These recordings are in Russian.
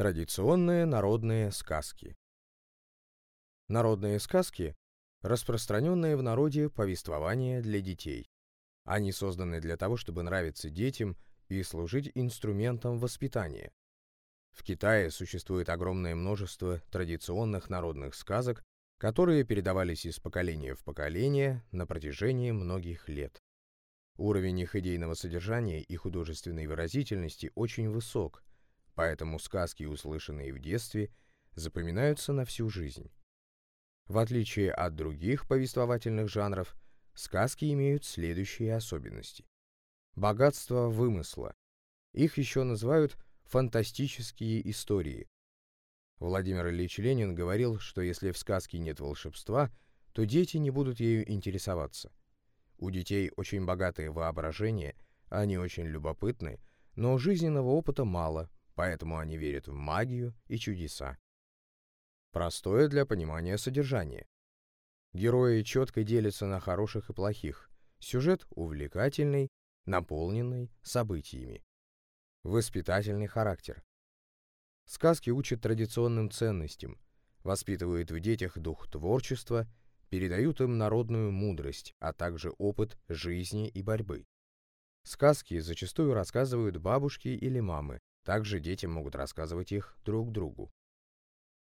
Традиционные народные сказки Народные сказки – распространенные в народе повествования для детей. Они созданы для того, чтобы нравиться детям и служить инструментом воспитания. В Китае существует огромное множество традиционных народных сказок, которые передавались из поколения в поколение на протяжении многих лет. Уровень их идейного содержания и художественной выразительности очень высок, поэтому сказки, услышанные в детстве, запоминаются на всю жизнь. В отличие от других повествовательных жанров, сказки имеют следующие особенности. Богатство вымысла. Их еще называют фантастические истории. Владимир Ильич Ленин говорил, что если в сказке нет волшебства, то дети не будут ею интересоваться. У детей очень богатое воображение, они очень любопытны, но жизненного опыта мало, поэтому они верят в магию и чудеса. Простое для понимания содержание. Герои четко делятся на хороших и плохих. Сюжет увлекательный, наполненный событиями. Воспитательный характер. Сказки учат традиционным ценностям, воспитывают в детях дух творчества, передают им народную мудрость, а также опыт жизни и борьбы. Сказки зачастую рассказывают бабушки или мамы, также дети могут рассказывать их друг другу.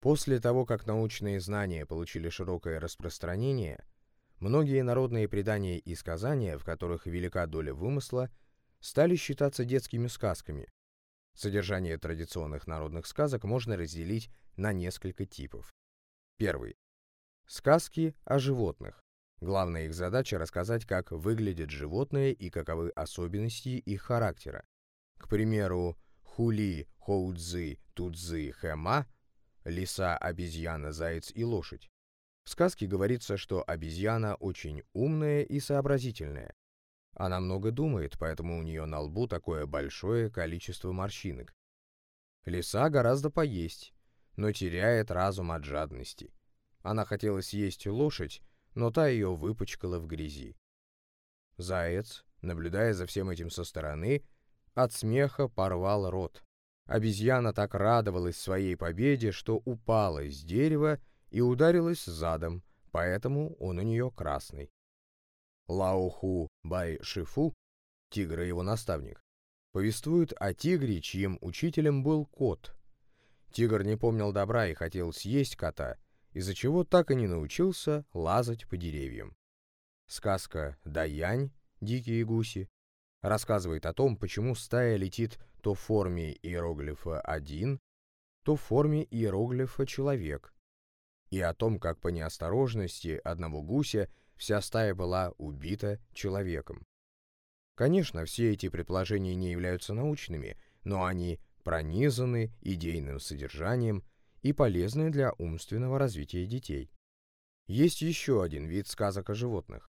После того, как научные знания получили широкое распространение, многие народные предания и сказания, в которых велика доля вымысла, стали считаться детскими сказками. Содержание традиционных народных сказок можно разделить на несколько типов. Первый. Сказки о животных. Главная их задача – рассказать, как выглядят животные и каковы особенности их характера. К примеру, Хули, Хоудзы, Тудзы, Хэма – лиса, обезьяна, заяц и лошадь. В сказке говорится, что обезьяна очень умная и сообразительная. Она много думает, поэтому у нее на лбу такое большое количество морщинок. Лиса гораздо поесть, но теряет разум от жадности. Она хотела съесть лошадь, но та ее выпачкала в грязи. Заяц, наблюдая за всем этим со стороны, от смеха порвал рот. Обезьяна так радовалась своей победе, что упала с дерева и ударилась задом, поэтому он у нее красный. Лаоху Бай Шифу, тигр и его наставник, повествует о тигре, чьим учителем был кот. Тигр не помнил добра и хотел съесть кота, из-за чего так и не научился лазать по деревьям. Сказка «Даянь. Дикие гуси» рассказывает о том, почему стая летит то в форме иероглифа «один», то в форме иероглифа «человек», и о том, как по неосторожности одного гуся вся стая была убита человеком. Конечно, все эти предположения не являются научными, но они пронизаны идейным содержанием и полезны для умственного развития детей. Есть еще один вид сказок о животных.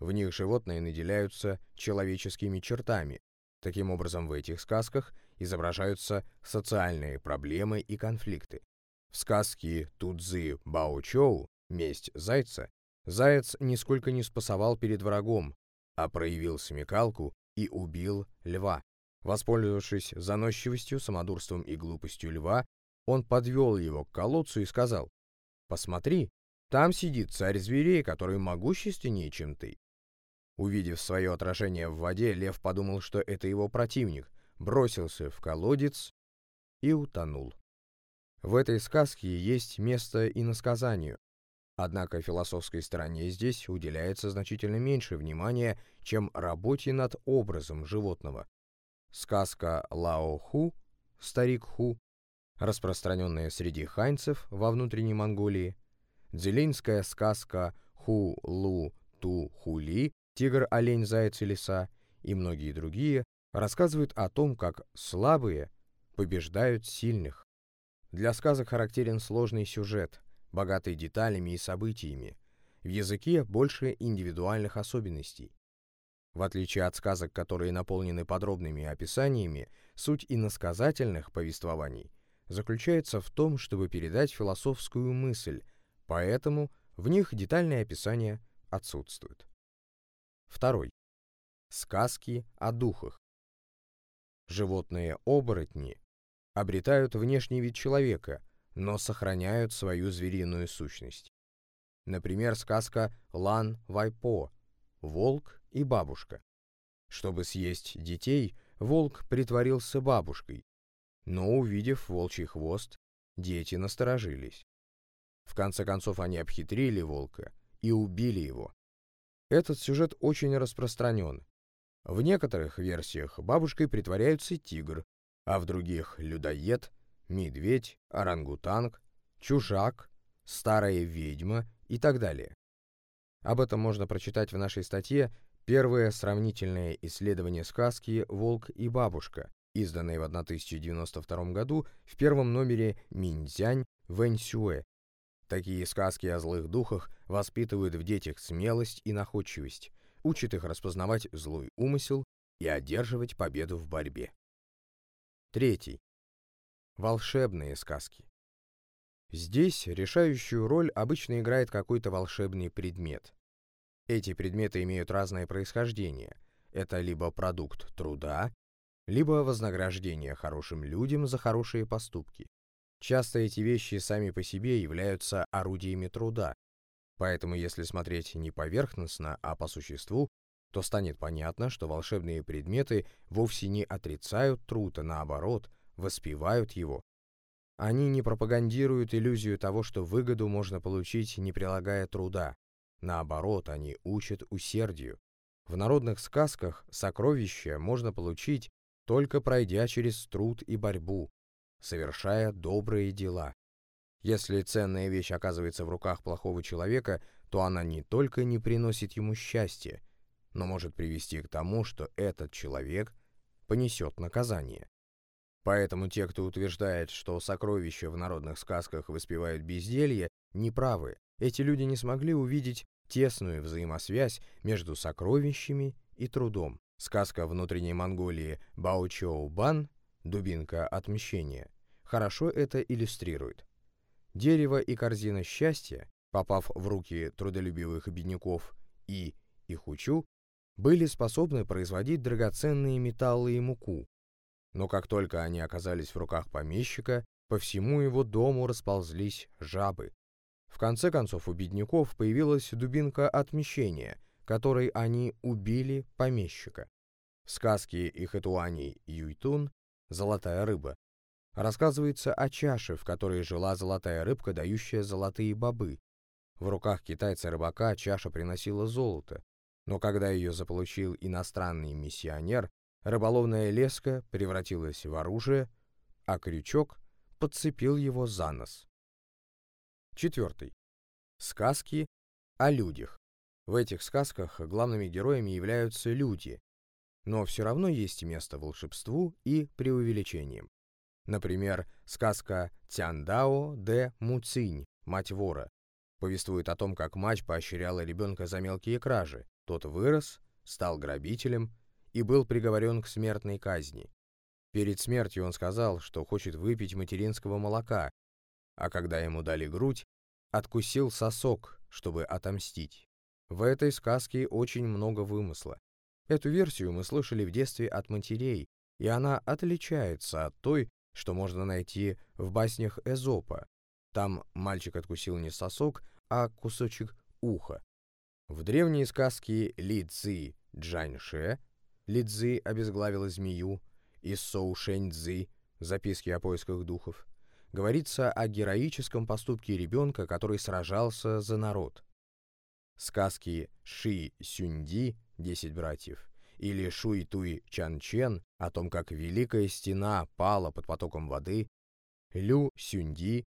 В них животные наделяются человеческими чертами. Таким образом, в этих сказках изображаются социальные проблемы и конфликты. В сказке Тудзы Бао-Чоу «Месть зайца» заяц нисколько не спасовал перед врагом, а проявил смекалку и убил льва. Воспользовавшись заносчивостью, самодурством и глупостью льва, он подвел его к колодцу и сказал, «Посмотри, там сидит царь зверей, который могущественнее, чем ты. Увидев свое отражение в воде, лев подумал, что это его противник, бросился в колодец и утонул. В этой сказке есть место и насказанию, однако философской стороне здесь уделяется значительно меньше внимания, чем работе над образом животного. Сказка Лао Ху, старик Ху, распространенная среди ханьцев во внутренней Монголии, дзелинская сказка Ху Лу Ту Хули «Тигр, олень, заяц и лиса» и многие другие рассказывают о том, как слабые побеждают сильных. Для сказок характерен сложный сюжет, богатый деталями и событиями. В языке больше индивидуальных особенностей. В отличие от сказок, которые наполнены подробными описаниями, суть иносказательных повествований заключается в том, чтобы передать философскую мысль, поэтому в них детальное описание отсутствует. Второй. Сказки о духах. Животные-оборотни обретают внешний вид человека, но сохраняют свою звериную сущность. Например, сказка «Лан Вайпо» «Волк и бабушка». Чтобы съесть детей, волк притворился бабушкой, но, увидев волчий хвост, дети насторожились. В конце концов они обхитрили волка и убили его. Этот сюжет очень распространен. В некоторых версиях бабушкой притворяются тигр, а в других — людоед, медведь, орангутанг, чужак, старая ведьма и так далее. Об этом можно прочитать в нашей статье «Первое сравнительное исследование сказки «Волк и бабушка», изданной в 1092 году в первом номере Минзянь Вэньсюэ. Такие сказки о злых духах воспитывают в детях смелость и находчивость, учат их распознавать злой умысел и одерживать победу в борьбе. Третий. Волшебные сказки. Здесь решающую роль обычно играет какой-то волшебный предмет. Эти предметы имеют разное происхождение. Это либо продукт труда, либо вознаграждение хорошим людям за хорошие поступки. Часто эти вещи сами по себе являются орудиями труда, поэтому если смотреть не поверхностно, а по существу, то станет понятно, что волшебные предметы вовсе не отрицают труд, а наоборот, воспевают его. Они не пропагандируют иллюзию того, что выгоду можно получить, не прилагая труда. Наоборот, они учат усердию. В народных сказках сокровища можно получить, только пройдя через труд и борьбу, совершая добрые дела. Если ценная вещь оказывается в руках плохого человека, то она не только не приносит ему счастья, но может привести к тому, что этот человек понесет наказание. Поэтому те, кто утверждает, что сокровища в народных сказках воспевают безделье, неправы. Эти люди не смогли увидеть тесную взаимосвязь между сокровищами и трудом. Сказка внутренней Монголии Баучоу Бан «Дубинка отмщения» хорошо это иллюстрирует. Дерево и корзина счастья, попав в руки трудолюбивых бедняков и Ихучу, были способны производить драгоценные металлы и муку. Но как только они оказались в руках помещика, по всему его дому расползлись жабы. В конце концов у бедняков появилась дубинка отмещения — которой они убили помещика. В сказке Ихэтуани Юйтун «Золотая рыба» рассказывается о чаше, в которой жила золотая рыбка, дающая золотые бобы. В руках китайца-рыбака чаша приносила золото, но когда ее заполучил иностранный миссионер, рыболовная леска превратилась в оружие, а крючок подцепил его за нос. Четвертый. Сказки о людях. В этих сказках главными героями являются люди, но все равно есть место волшебству и преувеличениям. Например, сказка Тяндао де Муцинь, мать вора, повествует о том, как мать поощряла ребенка за мелкие кражи. Тот вырос, стал грабителем и был приговорен к смертной казни. Перед смертью он сказал, что хочет выпить материнского молока, а когда ему дали грудь, откусил сосок, чтобы отомстить. В этой сказке очень много вымысла. Эту версию мы слышали в детстве от матерей, и она отличается от той, что можно найти в баснях Эзопа. Там мальчик откусил не сосок, а кусочек уха. В древней сказке Ли Цзи Джаньше Ли Цзи обезглавила змею, и Соу Шэнь Цзи записки о поисках духов говорится о героическом поступке ребенка, который сражался за народ. Сказки Ши Сюнди «Десять братьев» или Шуй Туй Чан Чен о том, как Великая Стена пала под потоком воды, Лю Сюнди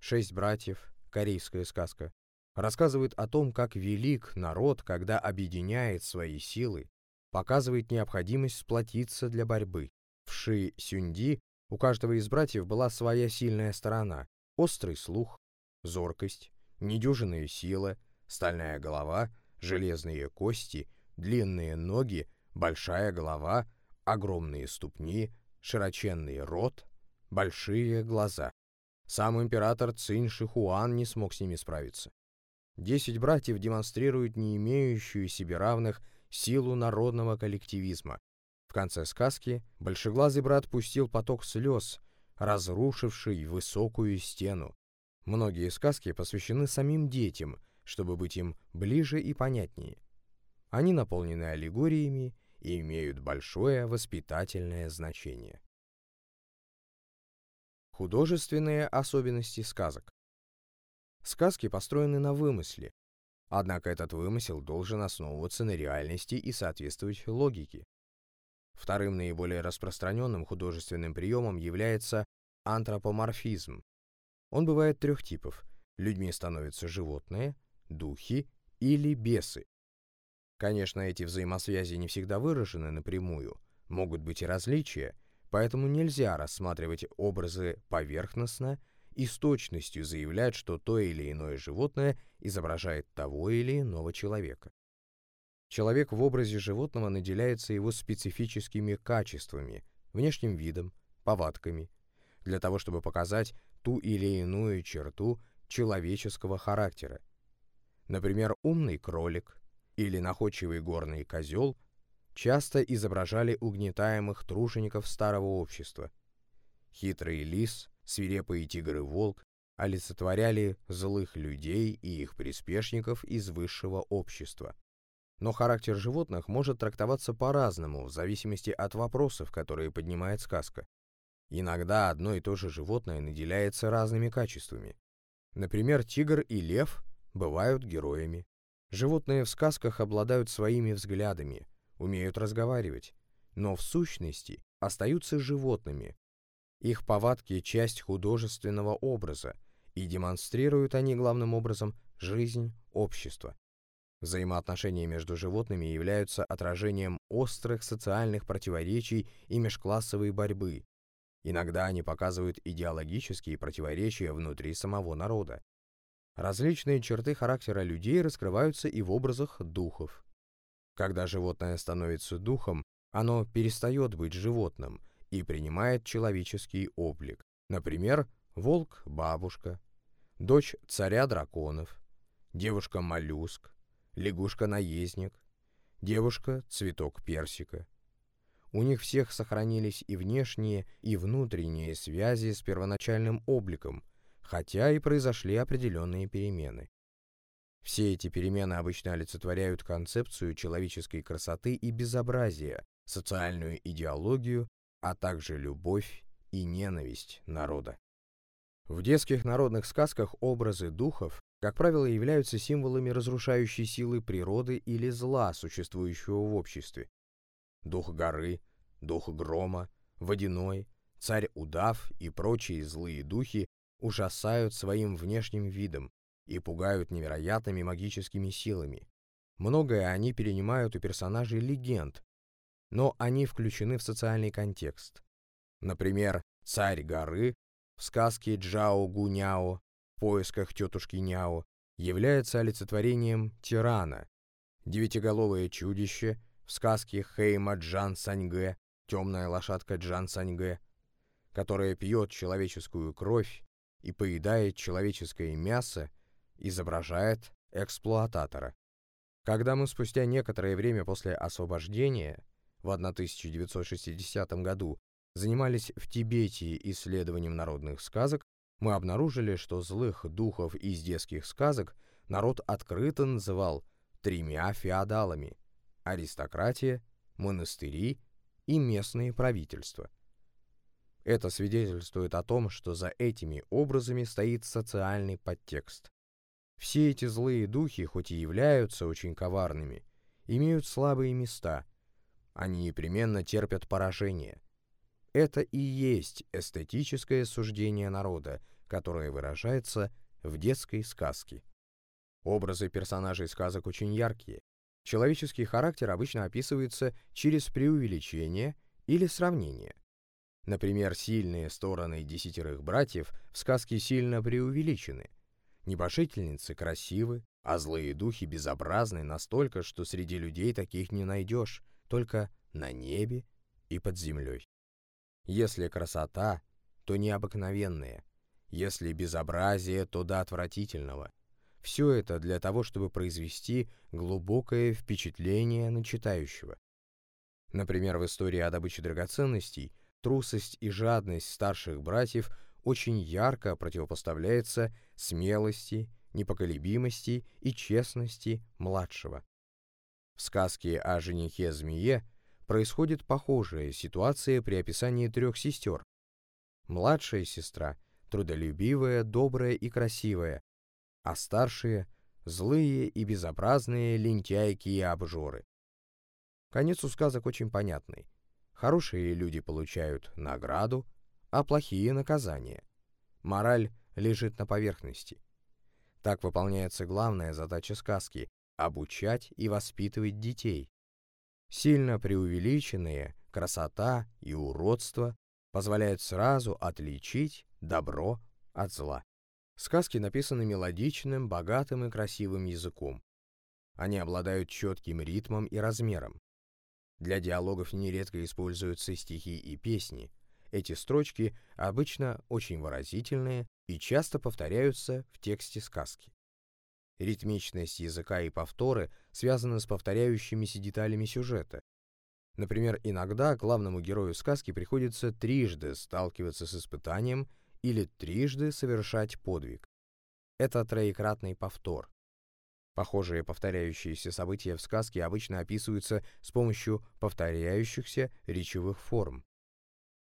«Шесть братьев» корейская сказка, рассказывает о том, как велик народ, когда объединяет свои силы, показывает необходимость сплотиться для борьбы. В Ши Сюнди у каждого из братьев была своя сильная сторона, острый слух, зоркость, недюжинная сила — стальная голова, железные кости, длинные ноги, большая голова, огромные ступни, широченный рот, большие глаза. Сам император Цинь Шихуан не смог с ними справиться. Десять братьев демонстрируют не имеющую себе равных силу народного коллективизма. В конце сказки большеглазый брат пустил поток слез, разрушивший высокую стену. Многие сказки посвящены самим детям, чтобы быть им ближе и понятнее. Они наполнены аллегориями и имеют большое воспитательное значение. Художественные особенности сказок. Сказки построены на вымысле, однако этот вымысел должен основываться на реальности и соответствовать логике. Вторым наиболее распространенным художественным приемом является антропоморфизм. Он бывает трех типов. Людьми становятся животные, духи или бесы. Конечно, эти взаимосвязи не всегда выражены напрямую, могут быть и различия, поэтому нельзя рассматривать образы поверхностно и с точностью заявлять, что то или иное животное изображает того или иного человека. Человек в образе животного наделяется его специфическими качествами, внешним видом, повадками, для того, чтобы показать ту или иную черту человеческого характера. Например, умный кролик или находчивый горный козел часто изображали угнетаемых тружеников старого общества. Хитрый лис, свирепый тигр и волк олицетворяли злых людей и их приспешников из высшего общества. Но характер животных может трактоваться по-разному, в зависимости от вопросов, которые поднимает сказка. Иногда одно и то же животное наделяется разными качествами. Например, тигр и лев бывают героями. Животные в сказках обладают своими взглядами, умеют разговаривать, но в сущности остаются животными. Их повадки – часть художественного образа, и демонстрируют они главным образом жизнь общества. Взаимоотношения между животными являются отражением острых социальных противоречий и межклассовой борьбы. Иногда они показывают идеологические противоречия внутри самого народа. Различные черты характера людей раскрываются и в образах духов. Когда животное становится духом, оно перестает быть животным и принимает человеческий облик. Например, волк-бабушка, дочь царя драконов, девушка-моллюск, лягушка-наездник, девушка-цветок персика. У них всех сохранились и внешние, и внутренние связи с первоначальным обликом, хотя и произошли определенные перемены. Все эти перемены обычно олицетворяют концепцию человеческой красоты и безобразия, социальную идеологию, а также любовь и ненависть народа. В детских народных сказках образы духов, как правило, являются символами разрушающей силы природы или зла, существующего в обществе. Дух горы, дух грома, водяной, царь-удав и прочие злые духи ужасают своим внешним видом и пугают невероятными магическими силами. Многое они перенимают у персонажей легенд, но они включены в социальный контекст. Например, царь горы в сказке Джао Гуняо в поисках тетушки Няо является олицетворением тирана. Девятиголовое чудище в сказке Хейма Джан Саньге «Темная лошадка Джан Саньге», которая пьет человеческую кровь и поедает человеческое мясо, изображает эксплуататора. Когда мы спустя некоторое время после освобождения в 1960 году занимались в Тибете исследованием народных сказок, мы обнаружили, что злых духов из детских сказок народ открыто называл тремя феодалами – аристократия, монастыри и местные правительства. Это свидетельствует о том, что за этими образами стоит социальный подтекст. Все эти злые духи, хоть и являются очень коварными, имеют слабые места. Они непременно терпят поражение. Это и есть эстетическое суждение народа, которое выражается в детской сказке. Образы персонажей сказок очень яркие. Человеческий характер обычно описывается через преувеличение или сравнение. Например, сильные стороны десятерых братьев в сказке сильно преувеличены. Небожительницы красивы, а злые духи безобразны настолько, что среди людей таких не найдешь, только на небе и под землей. Если красота, то необыкновенная. Если безобразие, то до отвратительного. Все это для того, чтобы произвести глубокое впечатление на читающего. Например, в истории о добыче драгоценностей трусость и жадность старших братьев очень ярко противопоставляется смелости, непоколебимости и честности младшего. В сказке о женихе-змее происходит похожая ситуация при описании трех сестер. Младшая сестра – трудолюбивая, добрая и красивая, а старшие – злые и безобразные лентяйки и обжоры. Конец у сказок очень понятный. Хорошие люди получают награду, а плохие – наказание. Мораль лежит на поверхности. Так выполняется главная задача сказки – обучать и воспитывать детей. Сильно преувеличенные красота и уродство позволяют сразу отличить добро от зла. Сказки написаны мелодичным, богатым и красивым языком. Они обладают четким ритмом и размером. Для диалогов нередко используются стихи и песни. Эти строчки обычно очень выразительные и часто повторяются в тексте сказки. Ритмичность языка и повторы связаны с повторяющимися деталями сюжета. Например, иногда главному герою сказки приходится трижды сталкиваться с испытанием или трижды совершать подвиг. Это троекратный повтор. Похожие повторяющиеся события в сказке обычно описываются с помощью повторяющихся речевых форм.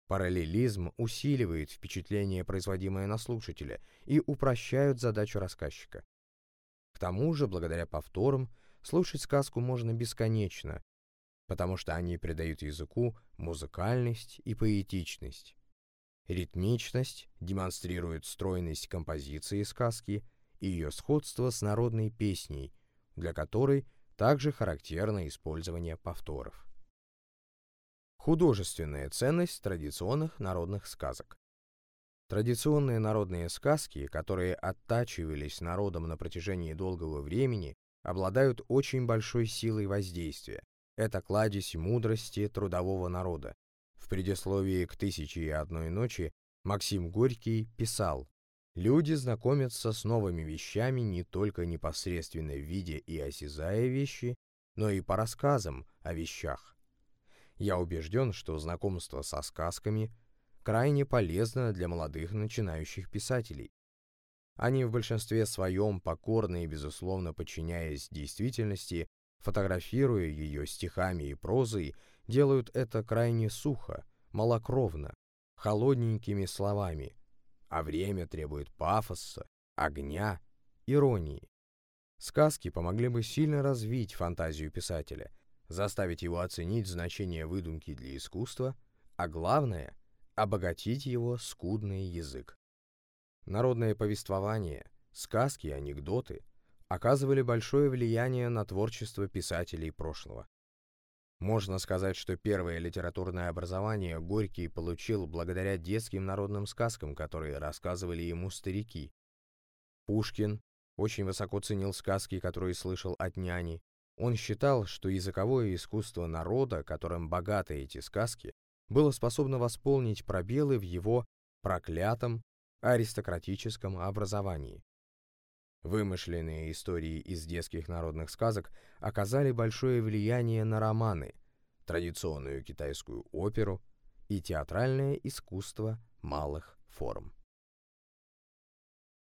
Параллелизм усиливает впечатление, производимое на слушателя, и упрощает задачу рассказчика. К тому же, благодаря повторам, слушать сказку можно бесконечно, потому что они придают языку музыкальность и поэтичность. Ритмичность демонстрирует стройность композиции сказки и ее сходство с народной песней, для которой также характерно использование повторов. Художественная ценность традиционных народных сказок. Традиционные народные сказки, которые оттачивались народом на протяжении долгого времени, обладают очень большой силой воздействия. Это кладезь мудрости трудового народа. В предисловии к «Тысяче и одной ночи» Максим Горький писал Люди знакомятся с новыми вещами не только непосредственно видя и осязая вещи, но и по рассказам о вещах. Я убежден, что знакомство со сказками крайне полезно для молодых начинающих писателей. Они в большинстве своем покорны и, безусловно, подчиняясь действительности, фотографируя ее стихами и прозой, делают это крайне сухо, малокровно, холодненькими словами – а время требует пафоса, огня, иронии. Сказки помогли бы сильно развить фантазию писателя, заставить его оценить значение выдумки для искусства, а главное — обогатить его скудный язык. Народное повествование, сказки и анекдоты оказывали большое влияние на творчество писателей прошлого. Можно сказать, что первое литературное образование Горький получил благодаря детским народным сказкам, которые рассказывали ему старики. Пушкин очень высоко ценил сказки, которые слышал от няни. Он считал, что языковое искусство народа, которым богаты эти сказки, было способно восполнить пробелы в его проклятом аристократическом образовании. Вымышленные истории из детских народных сказок оказали большое влияние на романы, традиционную китайскую оперу и театральное искусство малых форм.